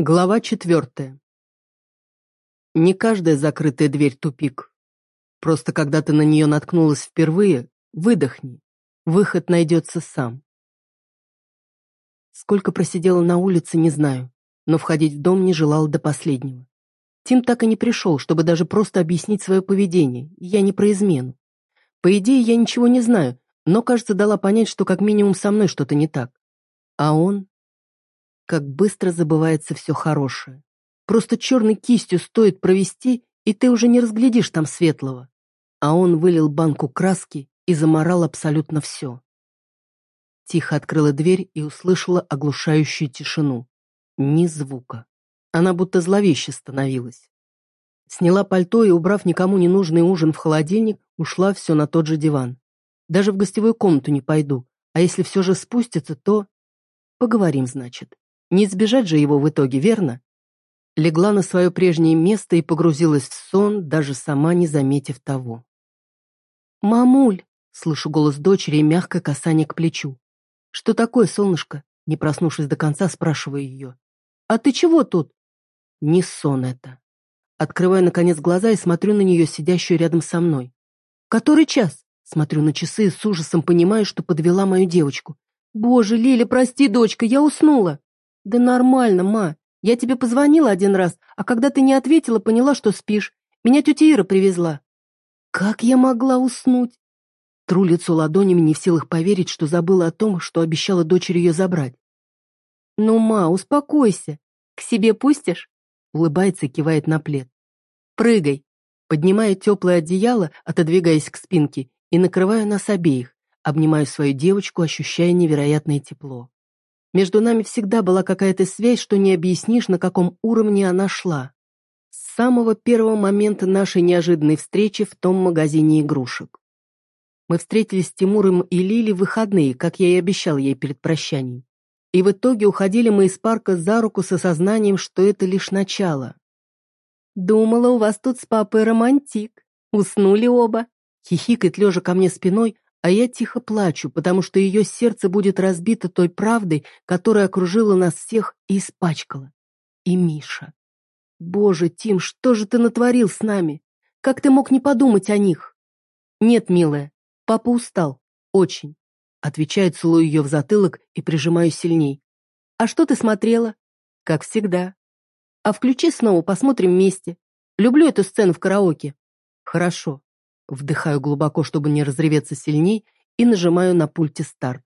Глава четвертая. Не каждая закрытая дверь – тупик. Просто когда ты на нее наткнулась впервые, выдохни. Выход найдется сам. Сколько просидела на улице, не знаю, но входить в дом не желала до последнего. Тим так и не пришел, чтобы даже просто объяснить свое поведение. Я не про измену. По идее, я ничего не знаю, но, кажется, дала понять, что как минимум со мной что-то не так. А он как быстро забывается все хорошее. Просто черной кистью стоит провести, и ты уже не разглядишь там светлого. А он вылил банку краски и заморал абсолютно все. Тихо открыла дверь и услышала оглушающую тишину. Ни звука. Она будто зловеще становилась. Сняла пальто и, убрав никому не нужный ужин в холодильник, ушла все на тот же диван. Даже в гостевую комнату не пойду, а если все же спустится, то... Поговорим, значит. Не избежать же его в итоге, верно? Легла на свое прежнее место и погрузилась в сон, даже сама не заметив того. «Мамуль!» — слышу голос дочери и мягкое касание к плечу. «Что такое, солнышко?» — не проснувшись до конца, спрашиваю ее. «А ты чего тут?» Не сон это. Открываю, наконец, глаза и смотрю на нее, сидящую рядом со мной. «Который час?» Смотрю на часы и с ужасом понимаю, что подвела мою девочку. «Боже, Лиля, прости, дочка, я уснула!» «Да нормально, ма. Я тебе позвонила один раз, а когда ты не ответила, поняла, что спишь. Меня тетя Ира привезла». «Как я могла уснуть?» Тру лицо ладонями, не в силах поверить, что забыла о том, что обещала дочери ее забрать. «Ну, ма, успокойся. К себе пустишь?» Улыбается и кивает на плед. «Прыгай!» Поднимаю теплое одеяло, отодвигаясь к спинке, и накрываю нас обеих, обнимаю свою девочку, ощущая невероятное тепло. Между нами всегда была какая-то связь, что не объяснишь, на каком уровне она шла. С самого первого момента нашей неожиданной встречи в том магазине игрушек. Мы встретились с Тимуром и Лили в выходные, как я и обещал ей перед прощанием. И в итоге уходили мы из парка за руку с осознанием, что это лишь начало. «Думала, у вас тут с папой романтик. Уснули оба», хихикает лежа ко мне спиной, а я тихо плачу, потому что ее сердце будет разбито той правдой, которая окружила нас всех и испачкала. И Миша. Боже, Тим, что же ты натворил с нами? Как ты мог не подумать о них? Нет, милая, папа устал. Очень. Отвечаю, целую ее в затылок и прижимаю сильней. А что ты смотрела? Как всегда. А включи снова, посмотрим вместе. Люблю эту сцену в караоке. Хорошо. Вдыхаю глубоко, чтобы не разреветься сильней, и нажимаю на пульте старт.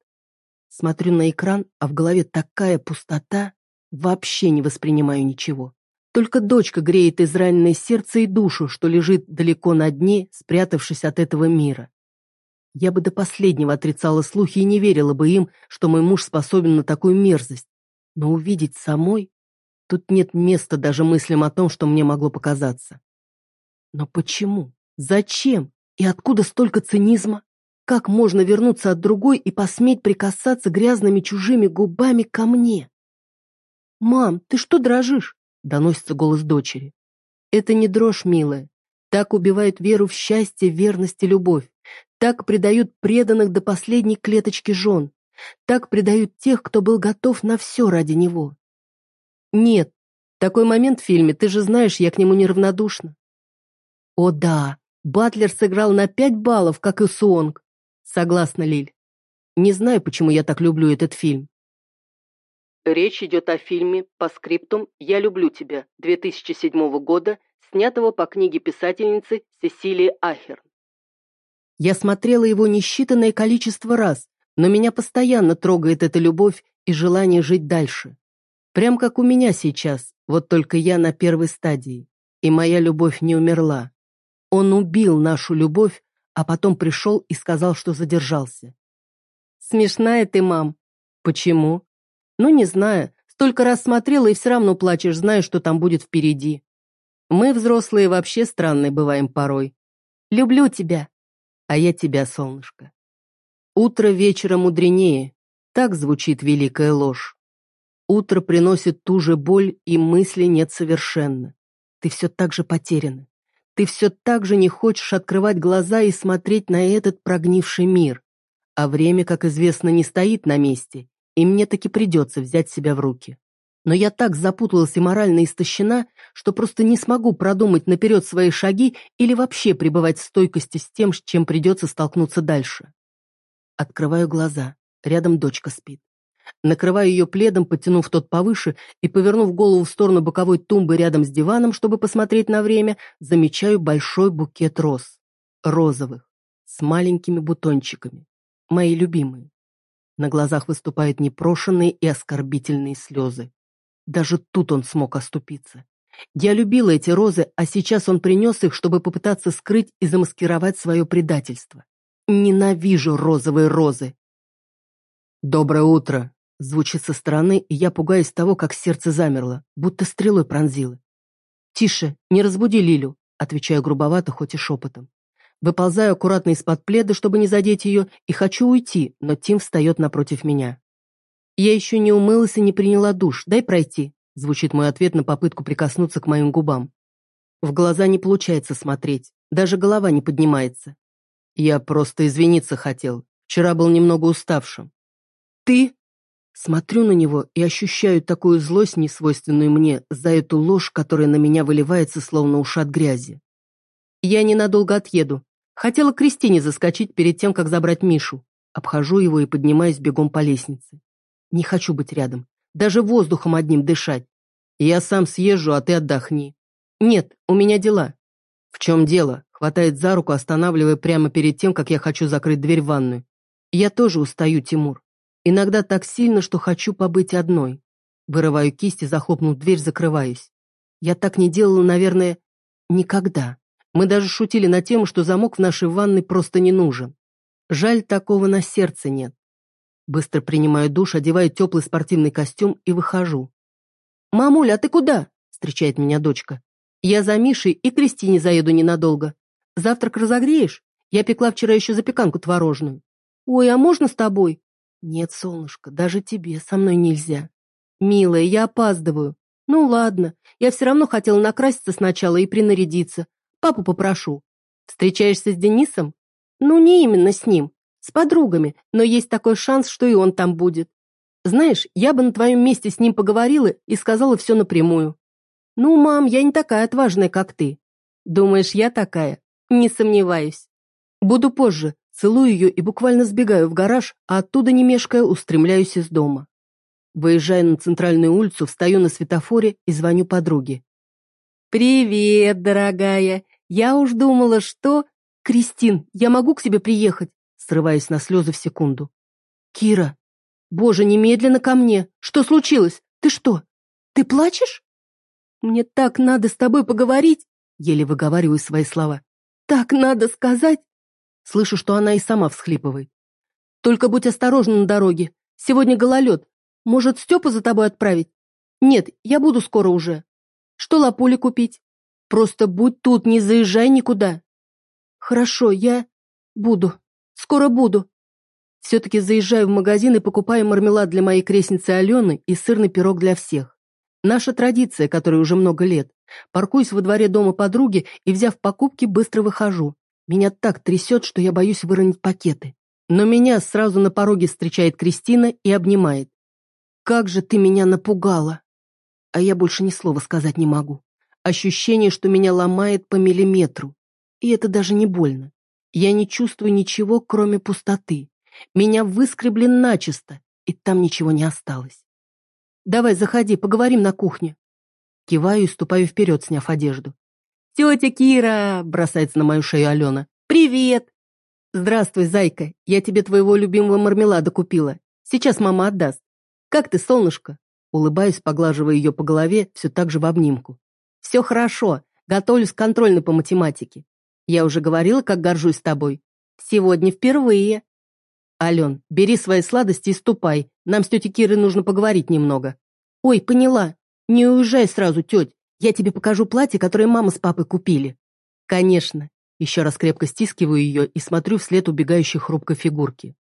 Смотрю на экран, а в голове такая пустота, вообще не воспринимаю ничего. Только дочка греет израненное сердце и душу, что лежит далеко на дне, спрятавшись от этого мира. Я бы до последнего отрицала слухи и не верила бы им, что мой муж способен на такую мерзость. Но увидеть самой... Тут нет места даже мыслям о том, что мне могло показаться. Но почему? Зачем? И откуда столько цинизма? Как можно вернуться от другой и посметь прикасаться грязными чужими губами ко мне? «Мам, ты что дрожишь?» — доносится голос дочери. «Это не дрожь, милая. Так убивают веру в счастье, верность и любовь. Так предают преданных до последней клеточки жен. Так предают тех, кто был готов на все ради него. Нет, такой момент в фильме, ты же знаешь, я к нему неравнодушна. О да, Батлер сыграл на пять баллов, как и Суонг. Согласна, Лиль. Не знаю, почему я так люблю этот фильм. Речь идет о фильме «По скриптум. Я люблю тебя» 2007 года, снятого по книге писательницы Сесилии Ахер. Я смотрела его несчитанное количество раз, но меня постоянно трогает эта любовь и желание жить дальше. Прям как у меня сейчас, вот только я на первой стадии, и моя любовь не умерла. Он убил нашу любовь, а потом пришел и сказал, что задержался. Смешная ты, мам. Почему? Ну, не знаю. Столько раз смотрела и все равно плачешь, зная, что там будет впереди. Мы, взрослые, вообще странные бываем порой. Люблю тебя. А я тебя, солнышко. Утро вечера мудренее. Так звучит великая ложь. Утро приносит ту же боль, и мысли нет совершенно. Ты все так же потеряна. Ты все так же не хочешь открывать глаза и смотреть на этот прогнивший мир. А время, как известно, не стоит на месте, и мне таки придется взять себя в руки. Но я так запуталась и морально истощена, что просто не смогу продумать наперед свои шаги или вообще пребывать в стойкости с тем, с чем придется столкнуться дальше. Открываю глаза. Рядом дочка спит. Накрываю ее пледом, подтянув тот повыше и, повернув голову в сторону боковой тумбы рядом с диваном, чтобы посмотреть на время, замечаю большой букет роз. Розовых, с маленькими бутончиками. Мои любимые. На глазах выступают непрошенные и оскорбительные слезы. Даже тут он смог оступиться. Я любила эти розы, а сейчас он принес их, чтобы попытаться скрыть и замаскировать свое предательство. Ненавижу розовые розы. «Доброе утро!» Звучит со стороны, и я пугаюсь того, как сердце замерло, будто стрелой пронзило. «Тише, не разбуди Лилю», отвечаю грубовато, хоть и шепотом. Выползаю аккуратно из-под пледа, чтобы не задеть ее, и хочу уйти, но Тим встает напротив меня. «Я еще не умылась и не приняла душ, дай пройти», звучит мой ответ на попытку прикоснуться к моим губам. В глаза не получается смотреть, даже голова не поднимается. Я просто извиниться хотел, вчера был немного уставшим. «Ты?» Смотрю на него и ощущаю такую злость, несвойственную мне, за эту ложь, которая на меня выливается, словно ушат грязи. Я ненадолго отъеду. Хотела к Кристине заскочить перед тем, как забрать Мишу. Обхожу его и поднимаюсь бегом по лестнице. Не хочу быть рядом. Даже воздухом одним дышать. Я сам съезжу, а ты отдохни. Нет, у меня дела. В чем дело? Хватает за руку, останавливая прямо перед тем, как я хочу закрыть дверь в ванную. Я тоже устаю, Тимур. Иногда так сильно, что хочу побыть одной. Вырываю кисть и, захлопнув дверь, закрываюсь. Я так не делала, наверное, никогда. Мы даже шутили на тему, что замок в нашей ванной просто не нужен. Жаль, такого на сердце нет. Быстро принимаю душ, одеваю теплый спортивный костюм и выхожу. «Мамуля, а ты куда?» – встречает меня дочка. «Я за Мишей и Кристине заеду ненадолго. Завтрак разогреешь? Я пекла вчера еще запеканку творожную. Ой, а можно с тобой? «Нет, солнышко, даже тебе со мной нельзя. Милая, я опаздываю. Ну ладно, я все равно хотела накраситься сначала и принарядиться. Папу попрошу. Встречаешься с Денисом? Ну, не именно с ним. С подругами, но есть такой шанс, что и он там будет. Знаешь, я бы на твоем месте с ним поговорила и сказала все напрямую. Ну, мам, я не такая отважная, как ты. Думаешь, я такая? Не сомневаюсь. Буду позже, Целую ее и буквально сбегаю в гараж, а оттуда, не мешкая, устремляюсь из дома. Выезжая на центральную улицу, встаю на светофоре и звоню подруге. «Привет, дорогая! Я уж думала, что...» «Кристин, я могу к тебе приехать?» Срываясь на слезы в секунду. «Кира! Боже, немедленно ко мне! Что случилось? Ты что? Ты плачешь?» «Мне так надо с тобой поговорить!» Еле выговариваю свои слова. «Так надо сказать!» Слышу, что она и сама всхлипывает. «Только будь осторожна на дороге. Сегодня гололед. Может, Степу за тобой отправить? Нет, я буду скоро уже. Что лапули купить? Просто будь тут, не заезжай никуда». «Хорошо, я буду. Скоро буду». Все-таки заезжаю в магазин и покупаю мармелад для моей крестницы Алены и сырный пирог для всех. Наша традиция, которой уже много лет. Паркуюсь во дворе дома подруги и, взяв покупки, быстро выхожу. Меня так трясет, что я боюсь выронить пакеты. Но меня сразу на пороге встречает Кристина и обнимает. «Как же ты меня напугала!» А я больше ни слова сказать не могу. Ощущение, что меня ломает по миллиметру. И это даже не больно. Я не чувствую ничего, кроме пустоты. Меня выскребли начисто, и там ничего не осталось. «Давай, заходи, поговорим на кухне». Киваю и ступаю вперед, сняв одежду. «Тетя Кира!» – бросается на мою шею Алена. «Привет!» «Здравствуй, зайка. Я тебе твоего любимого мармелада купила. Сейчас мама отдаст. Как ты, солнышко?» Улыбаюсь, поглаживая ее по голове, все так же в обнимку. «Все хорошо. Готовлюсь к контрольной по математике. Я уже говорила, как горжусь тобой. Сегодня впервые». «Ален, бери свои сладости и ступай. Нам с тетей Кирой нужно поговорить немного». «Ой, поняла. Не уезжай сразу, теть. Я тебе покажу платье, которое мама с папой купили». «Конечно». Еще раз крепко стискиваю ее и смотрю вслед убегающей хрупкой фигурки.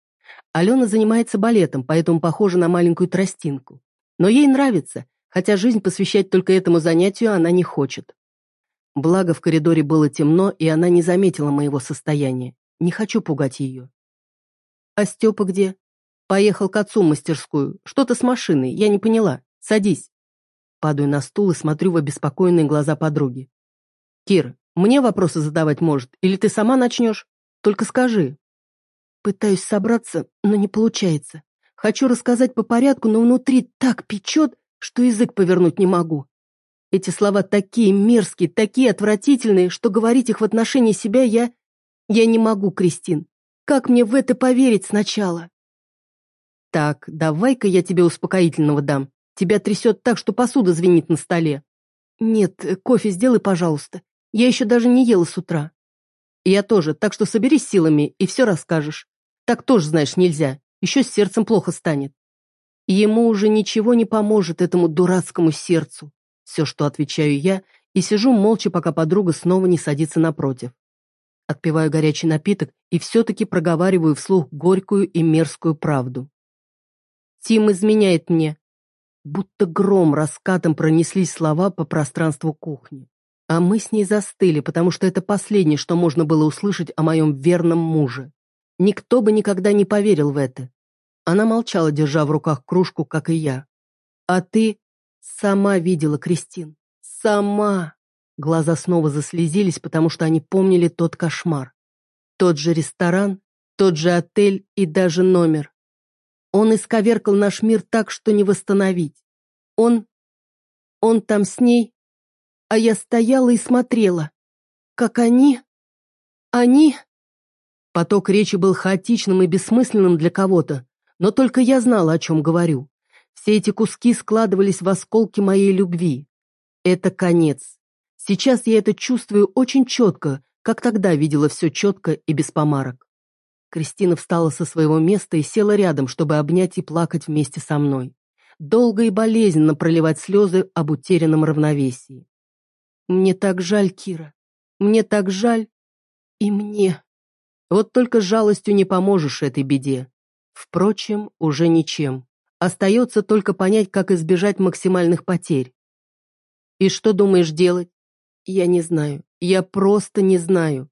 Алена занимается балетом, поэтому похожа на маленькую тростинку. Но ей нравится, хотя жизнь посвящать только этому занятию она не хочет. Благо в коридоре было темно, и она не заметила моего состояния. Не хочу пугать ее. «А Степа где?» «Поехал к отцу в мастерскую. Что-то с машиной, я не поняла. Садись». Падаю на стул и смотрю в обеспокоенные глаза подруги. «Кир, мне вопросы задавать может, или ты сама начнешь? Только скажи». Пытаюсь собраться, но не получается. Хочу рассказать по порядку, но внутри так печет, что язык повернуть не могу. Эти слова такие мерзкие, такие отвратительные, что говорить их в отношении себя я... Я не могу, Кристин. Как мне в это поверить сначала? Так, давай-ка я тебе успокоительного дам. Тебя трясет так, что посуда звенит на столе. Нет, кофе сделай, пожалуйста. Я еще даже не ела с утра. Я тоже, так что соберись силами и все расскажешь. Так тоже, знаешь, нельзя. Еще с сердцем плохо станет. Ему уже ничего не поможет, этому дурацкому сердцу. Все, что отвечаю я, и сижу молча, пока подруга снова не садится напротив. Отпиваю горячий напиток и все-таки проговариваю вслух горькую и мерзкую правду. Тим изменяет мне. Будто гром раскатом пронеслись слова по пространству кухни. А мы с ней застыли, потому что это последнее, что можно было услышать о моем верном муже. Никто бы никогда не поверил в это. Она молчала, держа в руках кружку, как и я. А ты Сама видела, Кристин. Сама. Глаза снова заслезились, потому что они помнили тот кошмар. Тот же ресторан, тот же отель и даже номер. Он исковеркал наш мир так, что не восстановить. Он... Он там с ней, а я стояла и смотрела. Как они... Они... Поток речи был хаотичным и бессмысленным для кого-то, но только я знала, о чем говорю. Все эти куски складывались в осколки моей любви. Это конец. Сейчас я это чувствую очень четко, как тогда видела все четко и без помарок. Кристина встала со своего места и села рядом, чтобы обнять и плакать вместе со мной. Долго и болезненно проливать слезы об утерянном равновесии. Мне так жаль, Кира. Мне так жаль. И мне. Вот только жалостью не поможешь этой беде. Впрочем, уже ничем. Остается только понять, как избежать максимальных потерь. И что думаешь делать? Я не знаю. Я просто не знаю.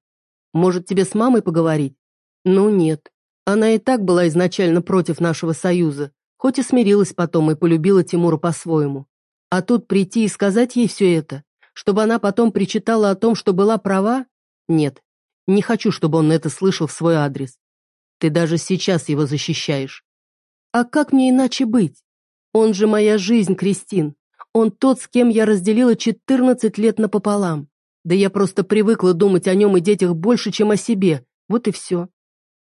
Может, тебе с мамой поговорить? Ну, нет. Она и так была изначально против нашего союза, хоть и смирилась потом и полюбила Тимура по-своему. А тут прийти и сказать ей все это, чтобы она потом причитала о том, что была права? Нет, не хочу, чтобы он это слышал в свой адрес. Ты даже сейчас его защищаешь. А как мне иначе быть? Он же моя жизнь, Кристин. Он тот, с кем я разделила 14 лет напополам. Да я просто привыкла думать о нем и детях больше, чем о себе. Вот и все.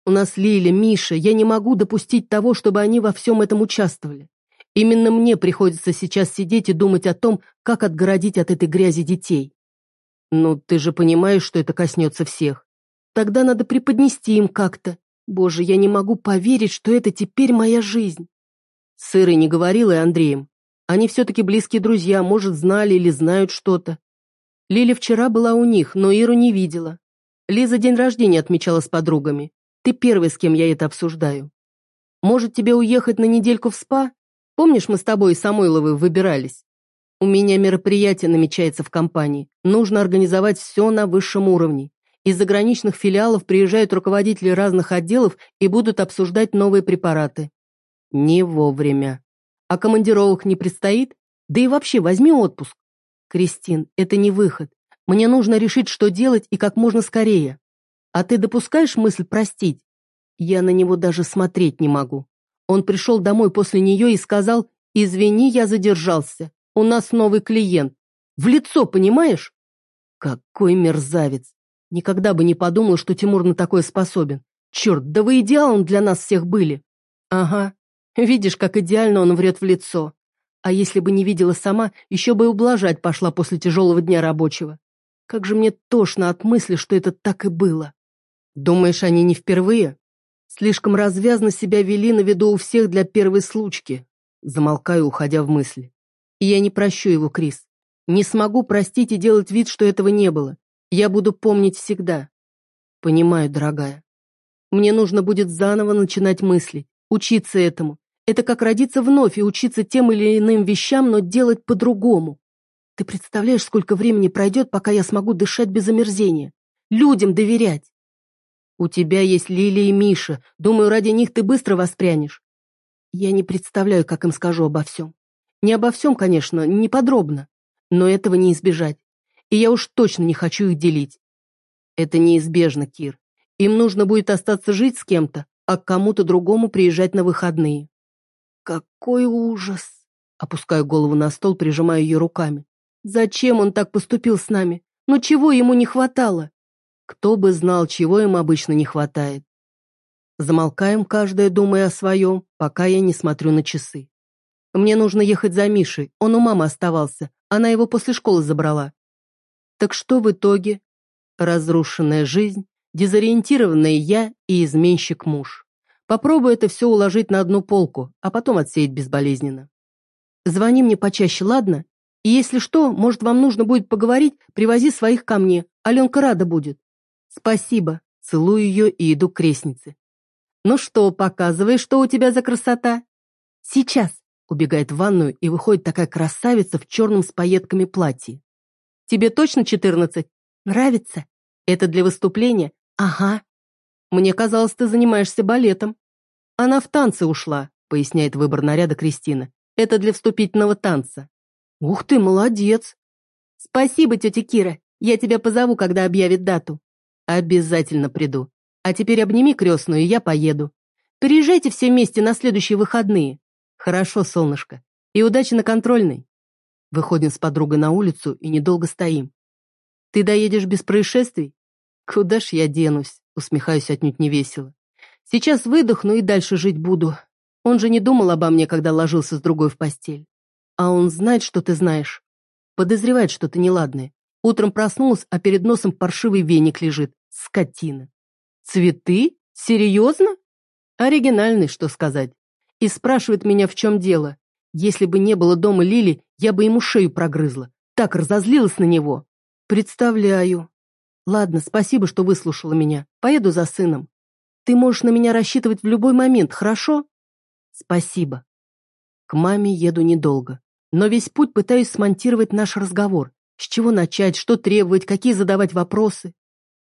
У нас Лиля, Миша, я не могу допустить того, чтобы они во всем этом участвовали. Именно мне приходится сейчас сидеть и думать о том, как отгородить от этой грязи детей. Ну, ты же понимаешь, что это коснется всех. Тогда надо преподнести им как-то. Боже, я не могу поверить, что это теперь моя жизнь. С не говорила и Андреем. Они все-таки близкие друзья, может, знали или знают что-то. Лиля вчера была у них, но Иру не видела. Лиза день рождения отмечала с подругами. Ты первый, с кем я это обсуждаю. Может, тебе уехать на недельку в СПА? Помнишь, мы с тобой и Самойловой выбирались? У меня мероприятие намечается в компании. Нужно организовать все на высшем уровне. Из заграничных филиалов приезжают руководители разных отделов и будут обсуждать новые препараты. Не вовремя. А командировок не предстоит? Да и вообще возьми отпуск. Кристин, это не выход. Мне нужно решить, что делать и как можно скорее. А ты допускаешь мысль простить? Я на него даже смотреть не могу. Он пришел домой после нее и сказал, «Извини, я задержался. У нас новый клиент. В лицо, понимаешь?» Какой мерзавец! Никогда бы не подумал, что Тимур на такое способен. Черт, да вы идеалом для нас всех были. Ага, видишь, как идеально он врет в лицо. А если бы не видела сама, еще бы и ублажать пошла после тяжелого дня рабочего. Как же мне тошно от мысли, что это так и было. Думаешь, они не впервые? Слишком развязно себя вели на виду у всех для первой случки. Замолкаю, уходя в мысли. И я не прощу его, Крис. Не смогу простить и делать вид, что этого не было. Я буду помнить всегда. Понимаю, дорогая. Мне нужно будет заново начинать мыслить, учиться этому. Это как родиться вновь и учиться тем или иным вещам, но делать по-другому. Ты представляешь, сколько времени пройдет, пока я смогу дышать без омерзения? Людям доверять. У тебя есть Лилия и Миша. Думаю, ради них ты быстро воспрянешь. Я не представляю, как им скажу обо всем. Не обо всем, конечно, не подробно, но этого не избежать. И я уж точно не хочу их делить. Это неизбежно, Кир. Им нужно будет остаться жить с кем-то, а к кому-то другому приезжать на выходные. Какой ужас! Опускаю голову на стол, прижимаю ее руками. Зачем он так поступил с нами? Ну чего ему не хватало? Кто бы знал, чего им обычно не хватает. Замолкаем, каждая думая о своем, пока я не смотрю на часы. Мне нужно ехать за Мишей, он у мамы оставался, она его после школы забрала. Так что в итоге? Разрушенная жизнь, дезориентированная я и изменщик муж. Попробую это все уложить на одну полку, а потом отсеять безболезненно. Звони мне почаще, ладно? И если что, может, вам нужно будет поговорить, привози своих ко мне. Аленка рада будет. Спасибо. Целую ее и иду к крестнице. Ну что, показывай, что у тебя за красота. Сейчас. Убегает в ванную и выходит такая красавица в черном с пайетками платье. Тебе точно четырнадцать? Нравится? Это для выступления? Ага. Мне казалось, ты занимаешься балетом. Она в танцы ушла, поясняет выбор наряда Кристина. Это для вступительного танца. Ух ты, молодец. Спасибо, тетя Кира. Я тебя позову, когда объявит дату. Обязательно приду. А теперь обними крестную, я поеду. Приезжайте все вместе на следующие выходные. Хорошо, солнышко. И удачи на контрольной. Выходим с подругой на улицу и недолго стоим. Ты доедешь без происшествий? Куда ж я денусь? Усмехаюсь отнюдь невесело. Сейчас выдохну и дальше жить буду. Он же не думал обо мне, когда ложился с другой в постель. А он знает, что ты знаешь. Подозревает что-то неладное. Утром проснулась, а перед носом паршивый веник лежит. Скотина. Цветы? Серьезно? Оригинальный, что сказать. И спрашивает меня, в чем дело. Если бы не было дома Лили, я бы ему шею прогрызла. Так разозлилась на него. Представляю. Ладно, спасибо, что выслушала меня. Поеду за сыном. Ты можешь на меня рассчитывать в любой момент, хорошо? Спасибо. К маме еду недолго. Но весь путь пытаюсь смонтировать наш разговор. С чего начать, что требовать, какие задавать вопросы.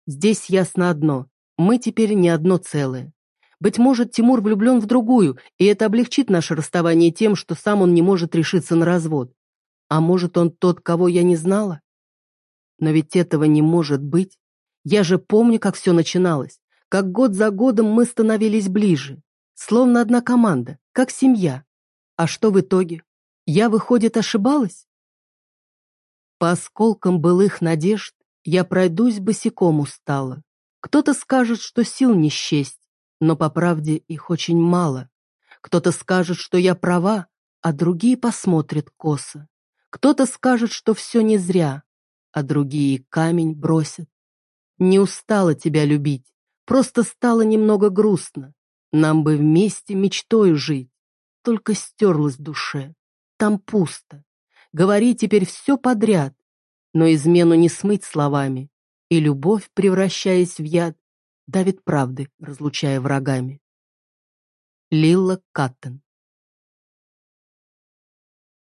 Здесь ясно одно. Мы теперь не одно целое. Быть может, Тимур влюблен в другую, и это облегчит наше расставание тем, что сам он не может решиться на развод. А может, он тот, кого я не знала? Но ведь этого не может быть. Я же помню, как все начиналось, как год за годом мы становились ближе, словно одна команда, как семья. А что в итоге? Я, выходит, ошибалась? По осколкам былых надежд я пройдусь босиком устала. Кто-то скажет, что сил не счесть, но по правде их очень мало. Кто-то скажет, что я права, а другие посмотрят косо. Кто-то скажет, что все не зря, а другие камень бросят. Не устала тебя любить, просто стало немного грустно. Нам бы вместе мечтою жить, только стерлась душе. Там пусто. Говори теперь все подряд, но измену не смыть словами, и любовь, превращаясь в яд, давит правды, разлучая врагами. Лилла Каттен